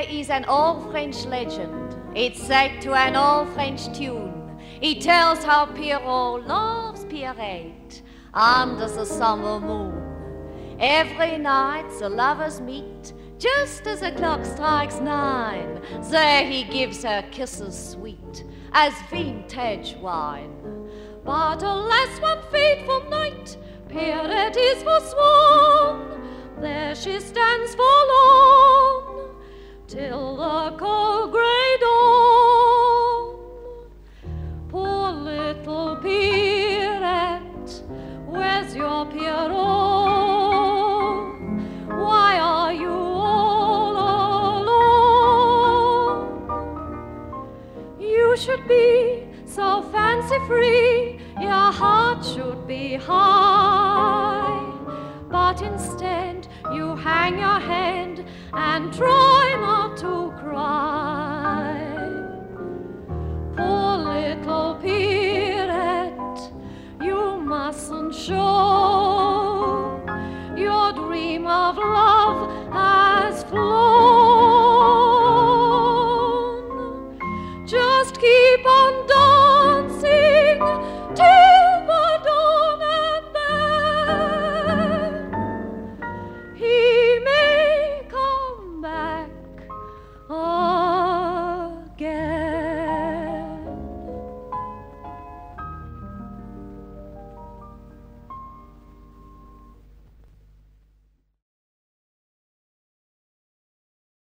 is an old French legend. It's set to an old French tune. It tells how Pierrot loves Pierrette under the summer moon. Every night the lovers meet, just as the clock strikes nine. There he gives her kisses sweet as vintage wine. But alas, one fateful night, Pierrette is forsworn. There she stands forlorn should be so fancy free, your heart should be high. But instead, you hang your head and try not to cry. Keep on